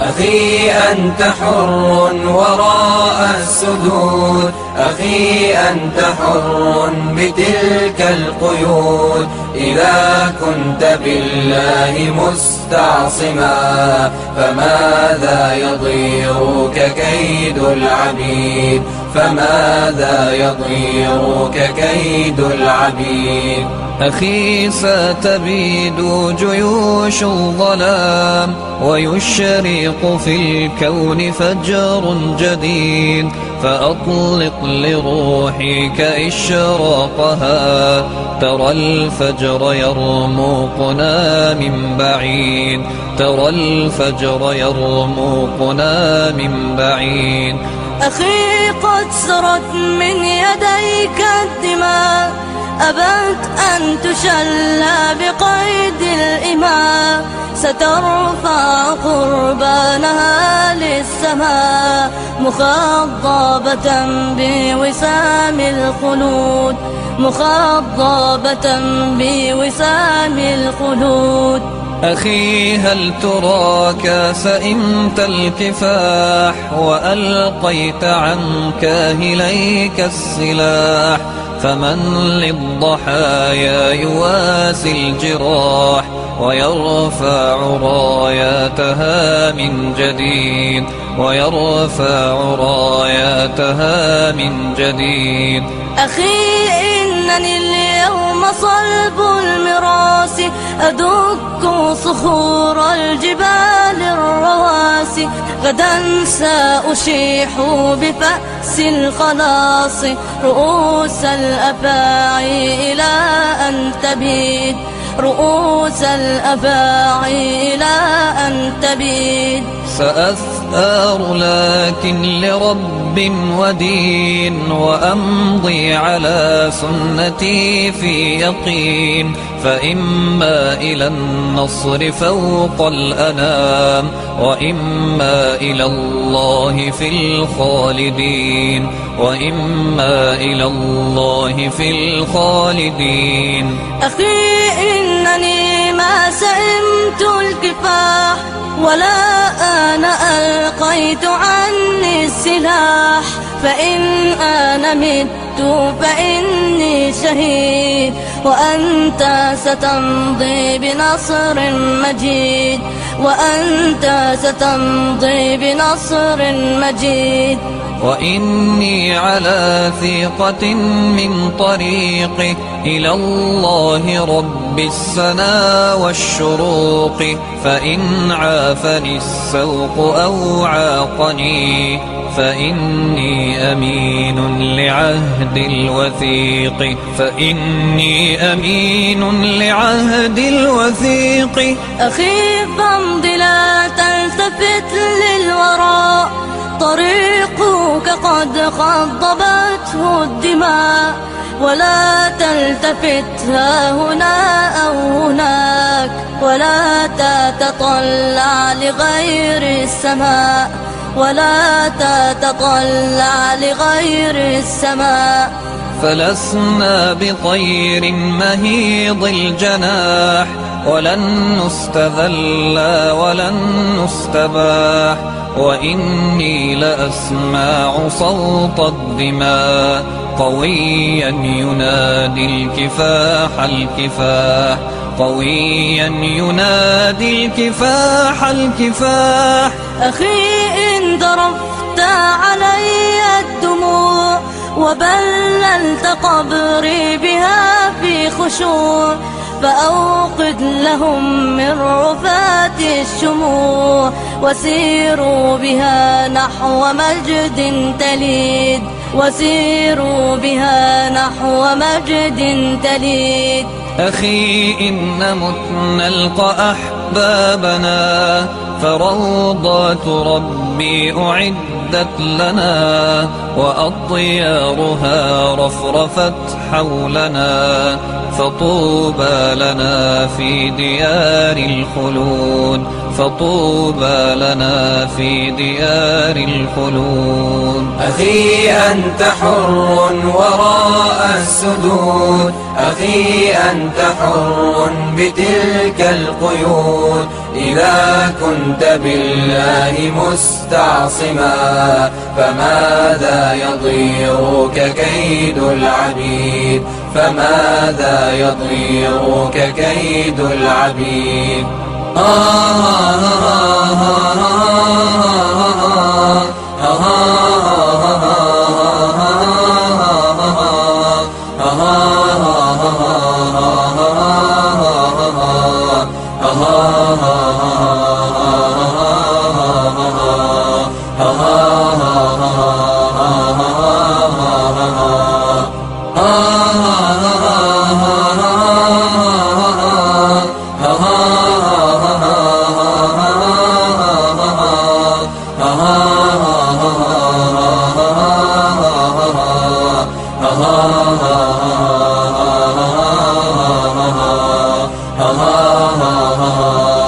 أخي أنت حر وراء السدود. أخي أنت حر بتلك القيود. إذا كنت بالله مستعصما فماذا يضيرك كيد العبيد؟ فماذا يضيرك كيد العبيد؟ أخي ستبيد جيوش الظلام ويشرق في الكون فجر جديد فأطلق لروحك إشراقها. ترى الفجر يرموقنا من بعيد ترى الفجر يرموقنا من بعيد. أخي قد سرت من يديك الدماء أبت أن تشلى بقيد الإماء سترفع قربانها للسماء مخضبة بوسام الخلود مخضبة بوسام الخلود. أخي هل تراك سئمت الكفاح وألقيت عن كاهليك السلاح فمن للضحايا يواسي الجراح. ويرفع راياتها من جديد. ويرفع راياتها من جديد. أخي إنني اليوم صلب المراس أدك صخور الجبال الرواسي غدا سأشيح بفأس الخلاص. رؤوس الأفاعي إلى أن تبيد. رؤوس الأفاعي إلى أن تبيد. سأثار لكن لرب ودين وأمضي على سنتي في يقين. فإما إلى النصر فوق الأنام وإما إلى الله في الخالدين. وإما إلى الله في الخالدين. أخي إنني ما سئمت الكفاح ولا أنا ألقيت عني السلاح. فإن أنا مت فإني شهيد. وأنت ستمضي بنصر مجيد. وأنت ستمضي بنصر مجيد. وإني على ثيقة من طريق إلى الله رب السنا والشروق فإن عافني السوق أو عاقني فإني أمين لعهد الوثيق فإني أمين لعهد الوثيق. أخي فامض لا تلتفت للوراء طريقك قد خضبته الدماء ولا تلتفت ها هنا أو هناك ولا تتطلع لغير السماء ولا تتطلع لغير السماء. فلسنا بطير مهيض الجناح ولن نستذل ولن نستباح. وإني لأسمع صوت الدماء قويا ينادي الكفاح الكفاح قويا ينادي الكفاح الكفاح أخي إن ضربت علي الدموع وبللت قبري بها في خشوع فأوقد لهم من رفات الشموع وسيروا بها نحو مجد تليد. وسيروا بها نحو مجد تليد. أخي إن مت نلقى أحبابنا فروضات ربي أعدت لنا وأطيارها رفرفت حولنا. فطوبى لنا في ديار الخلود فطوبى لنا في ديار الخلود أخي أنت حر وراء السدود أخي أنت حر بتلك القيود. إذا كنت بالله مستعصما فماذا يضيرك كيد العبيد؟ فماذا يضيرك كيد العبيد آه آه آه آه 하하하하.